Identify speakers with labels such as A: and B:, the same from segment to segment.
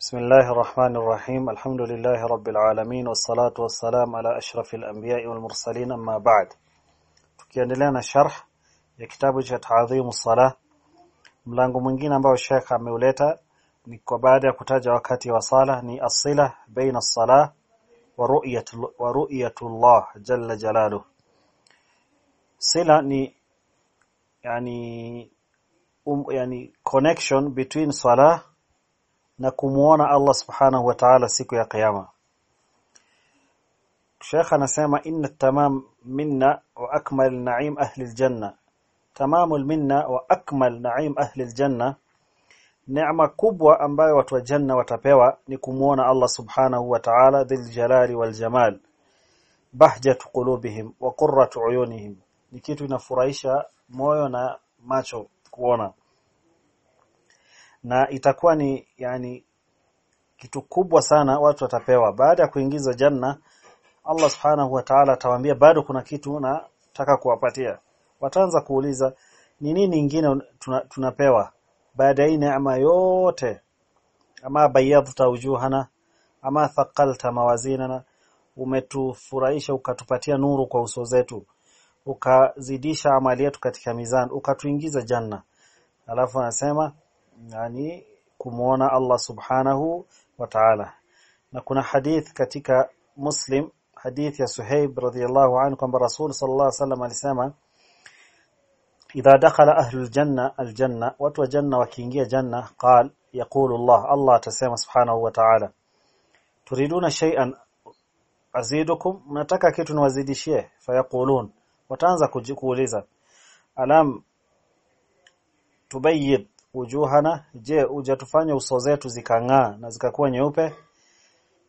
A: بسم الله الرحمن الرحيم الحمد لله رب العالمين والصلاة والسلام على أشرف الأنبياء والمرسلين أما بعد tukiendelea na sharh ya kitabu cha Ta'dhimu Salah mlango mwingine ambao Sheikh ameuleta ni kwa baada ya kutaja wakati wa sala ni asila baina salah wa ru'yatu wa ru'yatullah jalla jalaluhu sila ni yani um, yani connection between salah na kumuona Allah subhanahu wa ta'ala siku ya kiyama Sheikh anasema inna tamam minna wa akmal na'im ahli aljanna. Tamamul minna wa akmal na'im ahli aljanna neema kubwa ambayo watu wa janna watapewa ni kumuona Allah subhanahu wa ta'ala dhil jalali wal jamal Bahjat qulubihim wa qurratu uyunihim. Ni kitu inafurahisha moyo na macho kuona na itakuwa ni yani kitu kubwa sana watu watapewa. Baada ya kuingiza janna Allah subhanahu wa ta'ala atawaambia bado kuna kitu na taka kuwapatia. Wataanza kuuliza ni nini nyingine tuna, tunapewa? Baada ya neema yote ama bayadta wujuhana ama thaqalta mawazinana umetufurahisha ukatupatia nuru kwa uso zetu ukazidisha amali yetu katika mizani ukatuingiza janna. Alafu anasema yani kumuona Allah subhanahu wa ta'ala na kuna hadith katika Muslim hadith ya Suhaib radhiyallahu anhu kwamba Rasul sallallahu alaihi wasallam alisema idha dakhala ahlul janna aljanna watu wa janna wakiingia janna qal yaqulu Allah Allah atasema subhanahu wa ta'ala turiduna shay'an azidukum mnataka kitu niwazidishie fayaqulun wataanza kuuliza alam tubayyid wujuhana je hujatufanya uso zetu zikang'aa na zikakuwa nyeupe?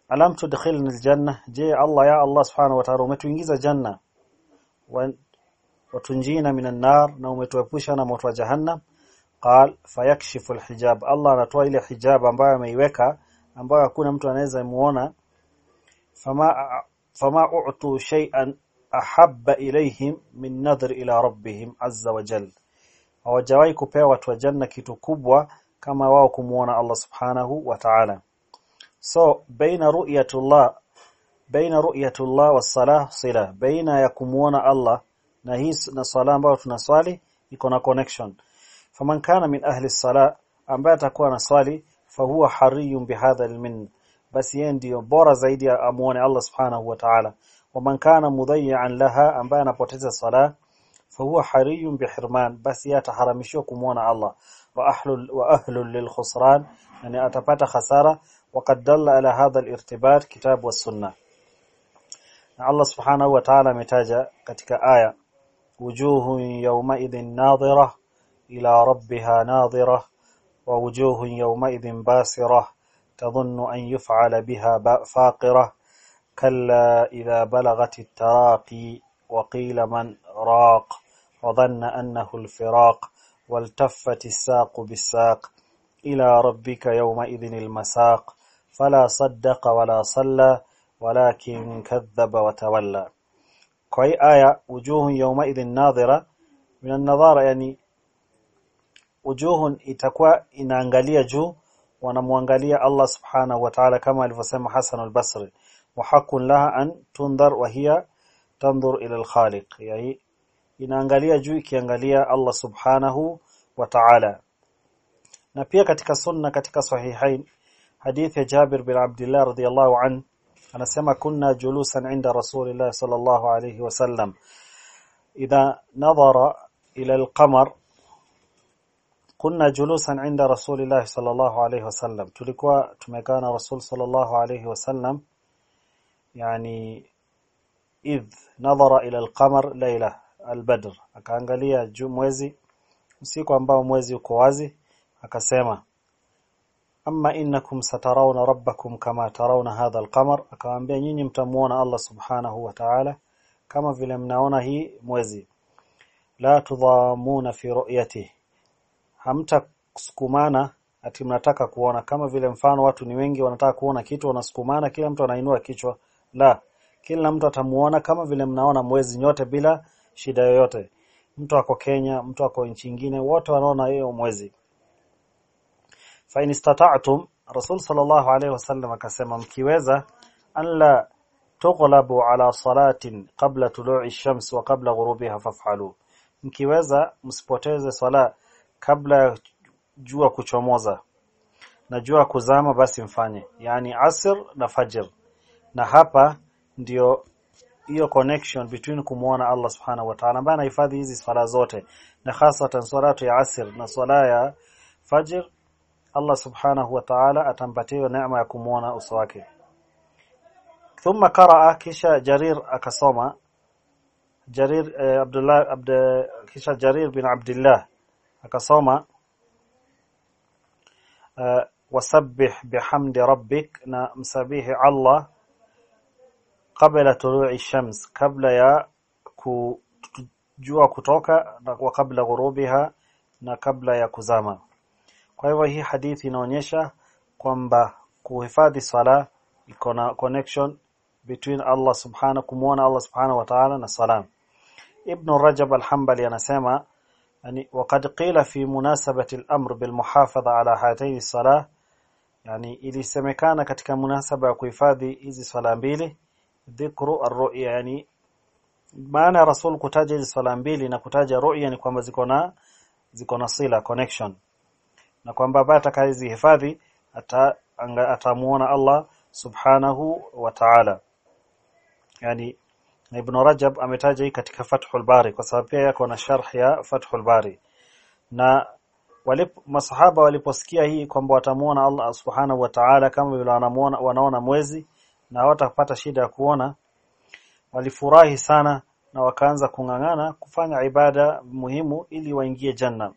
A: Alam tudkhilna aljanna je Allah ya Allah subhanahu wa ta'ala umetuingiza janna? Watunjina minan nar na umetuepusha na moto wa jahannam? Qal fayakshifu alhijab Allah anatoa ile hijab ambayo ameiweka ambayo hakuna mtu anaweza muona. Fama fama u'tu shay'an ahabba ilayhim min nadhr ila rabbihim azza wa jalla hawajawahi kupewa watu wa janna kitu kubwa kama wao kumuona Allah subhanahu wa ta'ala. So baina ru'yatullah baina ru'yatullah was-salah sila baina ya kumuona Allah na hii na sala ambayo tunaswali iko na connection. Faman kana min ahli as-salah ambaye atakuwa na swali fahuwa hariyun bihadha al-min basi yeye ndio bora zaidi amuone Allah subhanahu wa ta'ala. Waman kana mudayyan laha ambaye anapoteza sala فهو حري بحرمان بس يتحرمش يكمون الله. وأهل واهل للخسران. يعني أتبات خسارة. وقد دل على هذا الارتباط كتاب والسنة. الله سبحانه وتعالى متاجة كتك آية. وجوه يومئذ ناظرة إلى ربها ناظرة. ووجوه يومئذ باسرة. تظن أن يفعل بها فاقرة. كلا إذا بلغت التراقي. وقيل من الفراق وظن أنه الفراق والتفت الساق بالساق. إلى ربك يومئذ المساق. فلا صدق ولا صلى ولكن كذب وتولى. كوي آية وجوه يومئذ ناظرة. من النظارة يعني وجوه إتكوى إن أنغالية جو وأنا الله سبحانه وتعالى كما لفسيم حسن البصري. وحق لها أن تنظر وهي تنظر إلى الخالق. يعني inaangalia juu ikiangalia Allah subhanahu wa ta'ala. Na pia katika sunna katika sahihain hadithi ya Jabir bin Abdullah radhiyallahu an anasema kunna julusan inda rasulillah sallallahu alayhi wasallam idha nadhara ila al-qamar kunna julusan inda rasulillah sallallahu alayhi wasallam tulikuwa tumekaa rasul sallallahu alayhi wasallam yani idh nadhara ila al-qamar layla al-badr. Akaangalia juu mwezi usiku ambao mwezi uko wazi akasema amma innakum satarawna rabbakum kama tarawna hadha al-qamar. Akawaambia nyinyi mtamuona Allah subhanahu wa ta'ala kama vile mnaona hii mwezi. La tudhamuna fi ru'yati. Hamtasukumana ati mnataka kuona. Kama vile mfano watu ni wengi wanataka kuona kitu wanasukumana kila mtu anainua kichwa. La kila mtu atamuona kama vile mnaona mwezi nyote bila shida yoyote. Mtu ako Kenya mtu ako nchi nyingine wote wanaona hiyo mwezi. Fa in istata'tum Rasul sallallahu alaihi wasallam akasema mkiweza alla la tughlabu ala salatin qabla tulu'i shams wa qabla ghurubiha faf'alu. Mkiweza msipoteze swala kabla jua kuchomoza. Na jua kuzama basi mfanye. Yani asr na fajr. Na hapa ndio hiyo connection between kumuona Allah subhanahu wa ta'ala ambaye anahifadhi hizi swala zote na hasatan salatu ya asr na swala ya fajr Allah subhanahu wa ta'ala atampatia neema ya kumuona uso wake. Thumma qaraa kisha jarir akasoma. Jarir eh, abdullah abd kisha jarir bin abdullah akasoma. Uh, wasabbih bihamdi rabbik na msabihi Allah kabla tulu'i shams kabla ya kujua kutoka na wa kabla ghurubiha na kabla ya kuzama. Kwa hivyo hii hadithi inaonyesha kwamba kuhifadhi sala iko na connection between Allah subhanahu kumuona Allah subhanahu wa ta'ala na sala Ibn Rajab al-Hanbali anasema yani waqad qila fi munasabati al-amr bil muhafadha ala hatayn as-salah yani ilisemekana katika munasaba ya kuhifadhi hizi sala mbili dhikru ar-ru'ya yani maana ya rasul kutaja hizi swala mbili na kutaja ru'ya ni kwamba ziko na ziko na sila connection. Na kwamba baada atakayezihifadhi ata atamuona Allah subhanahu wa ta'ala. Yani Ibn Rajab ametaja hii katika Fathul Bari kwa sababu pia yako na sharh ya Fathul Bari. Na walip, masahaba waliposikia hii kwamba watamuona Allah subhanahu wa ta'ala kama vile wanamuona wanaona mwezi na hawatapata shida ya kuona. Walifurahi sana na wakaanza kung'ang'ana kufanya ibada muhimu ili waingie janna.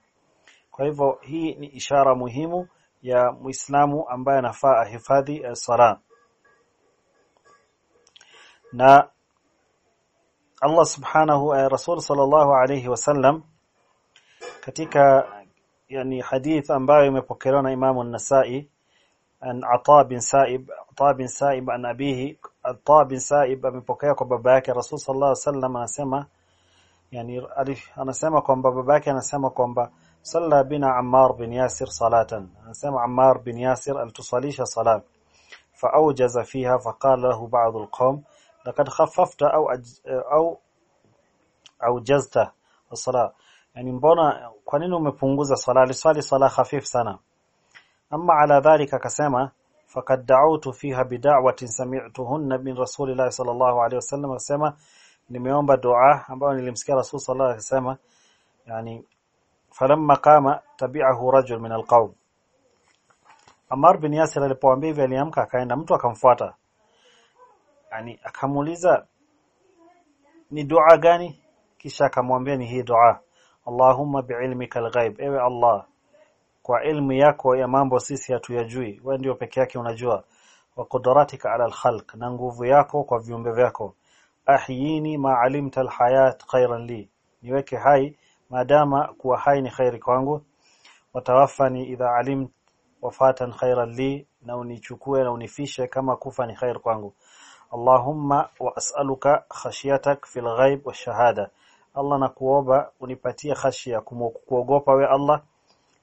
A: Kwa hivyo hii ni ishara muhimu ya Muislamu ambaye anafaa ahifadhi sala na Allah subhanahu wa Rasul sallallahu alayhi wasallam katika yani hadith ambayo imepokelewa na Imam an-Nasa'i أن عطاء بن سائب عطاء بن سائب أن أبيه عطاء بن سائب من بقيك وبباك الرسول صلى الله عليه وسلم أنا سمع يعني أنا سمع كم بباك أنا سمع كم صلى بنا عمار بن ياسر صلاة. أنا سمع عمار بن ياسر أن تصليش صلاة. فأوجز فيها فقال له بعض القوم لقد خففت أو أج... أو أو جزت الصلاة. يعني مبنا كنن مبنغوز الصلاة لسالي صلاة خفيف سنة amma ala dhalika akasema faqad da'awtu fiha bid'awatin sami'tuhunna min rasulillahi sallallahu alayhi wasallam. Akasema nimeomba dua ambayo nilimsikia rasul sallallahu alayhi wasallam yani falamma qama tabi'ahu rajul min alqawm. Amar bin Yasir alipoambia hivi aliamka akaenda mtu akamfuata. Yani akamuuliza ni dua gani? Kisha akamwambia ni hii dua Allahumma bi'ilmika alghaib. Ewe Allah kwa ilmu yako ya mambo sisi hatuyajui. Wewe ndio peke yake unajua. Wa qudratika ala alkhalq na nguvu yako kwa viumbe vyako. Ahyini ma alimta alhayat khairan li. Niweke hai madama kuwa hai ni khairi kwangu. Watawafani idha alim wafatan khairan li na unichukue na unifishe kama kufa ni khair kwangu. Allahumma wa as'aluka khashiyatak fil ghaib wa shahada. Allah nakuomba unipatie khashia kuogopa we Allah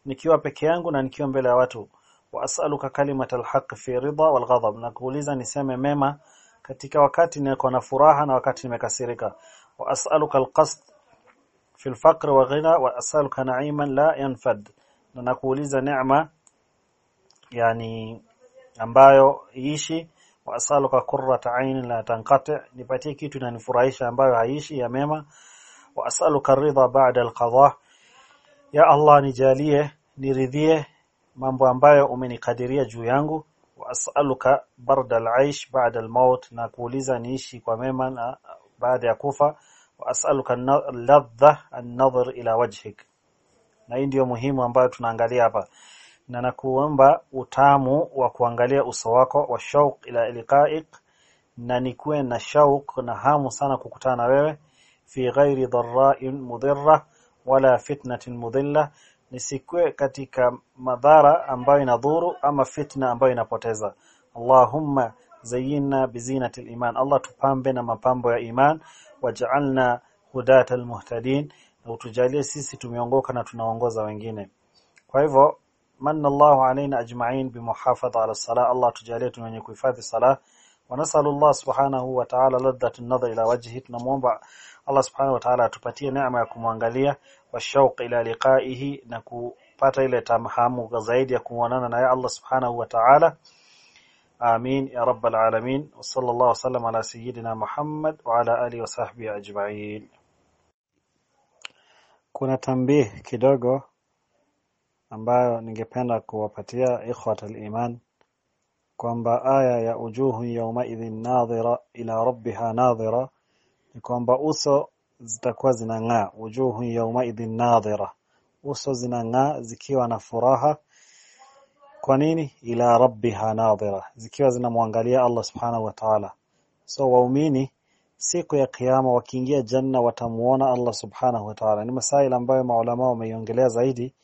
A: nikiwa peke yangu na nikiwa mbele ya watu wa as'aluka kalimata alhaq fi ridha walghadab nakuuliza na kuuliza niseme mema katika wakati niko na furaha na wakati nimekasirika. Wa as'aluka alqasd fi alfaqr wa ghina wa as'aluka na'iman la yanfad na nakuuliza neema yani ambayo iishi. Wa asaluka qurrata ainin la tanqati nipatie kitu inanifurahisha ambayo haishi ya mema. Wa asaluka ridha ba'da alqadha ya Allah nijalie niridhie mambo ambayo umenikadiria juu yangu. Wa as'aluka barda al-aish ba'da al-maut na kuuliza niishi kwa mema na baada ya kufa. Wa as'aluka ladha an-nadhar ila wajhik. Na hii ndio muhimu ambayo tunaangalia hapa. Na nakuomba utamu wa kuangalia uso wako wa shauq ila liqa'ik na nikuwe na shauq na hamu sana kukutana na wewe. Fi ghairi dharra'in mudhirra wala fitnatin mudhilla nisikwe katika madhara ambayo inadhuru ama fitna ambayo inapoteza. Allahumma zayyinna bizinati iman. Allah tupambe na mapambo ya iman. Waj'alna hudata almuhtadin na utujalie sisi tumeongoka na tunaongoza wengine. Kwa hivyo manna Allahu alaina ajma'in bimuhafadha ala salah. Allah tujalie tuwenye kuhifadhi salah. Wa nasallu Allah subhanahu wa ta'ala ladhatu an-nadhar ila wajhi. Tunamuomba Allah subhanahu wa ta'ala atupatie neema ya kumwangalia wa shauq ila liqa'ihi na kupata ile tamhamu zaidi ya kuonana naye Allah subhanahu wa ta'ala آمين يا رب العالمين وصلى الله وسلم على سيدنا محمد وعلى آله وصحبه أجمعين kuna tambih kidogo ambayo ningependa kuwapatia ikhwat al-iman kwamba aya ya ujuhu yawmaidhin nadhira ila rabbiha nadhira ni kwamba uso zitakuwa zinang'aa. Ujuhu yawmaidhin nadhira. Uso zinang'aa zikiwa na furaha. Kwa nini? Ila rabbiha nadhira. Zikiwa zinamwangalia Allah subhanahu wa ta'ala. So waumini siku ya kiyama wakiingia janna watamuona Allah subhanahu wa ta'ala. Ni masaila ambayo maulama wameiongelea zaidi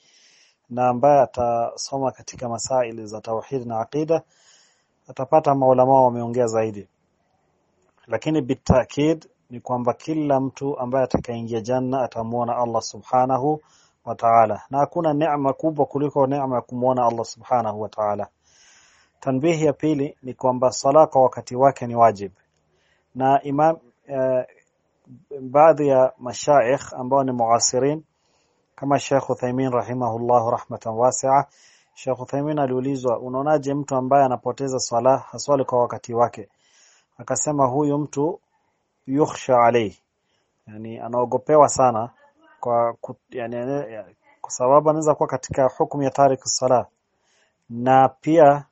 A: na ambaye atasoma katika masaili za tauhid na aqida. Atapata maulama wameongea zaidi. Lakini bitakid ni kwamba kila mtu ambaye atakayeingia janna atamuona Allah subhanahu wa ta'ala. Na hakuna neema kubwa kuliko neema ya kumuona Allah subhanahu wa ta'ala. Tanbihi ya pili ni kwamba sala kwa wakati wake ni wajib. Na imam uh, baadhi ya mashaikh ambao ni muasirin kama Sheikh Uthaymeen rahimahullah rahmatan wasi'a. Sheikh Uthaymeen aliulizwa unaonaje mtu ambaye anapoteza swala haswali kwa wakati wake? Akasema huyu mtu yukhsha alayhi. Yani anaogopewa sana kwa kut, yani, kwa sababu anaweza kuwa katika hukumu ya tariku sala. Na pia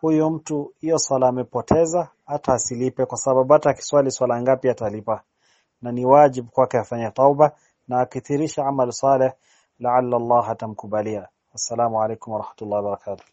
A: huyo mtu hiyo sala amepoteza hata asilipe kwa sababu hata akiswali swala ngapi atalipa. Na ni wajibu kwake afanye tauba na akithirisha amal saleh laalla Allah atamkubalia. Assalamu alaykum wa rahmatullahi wa barakatuh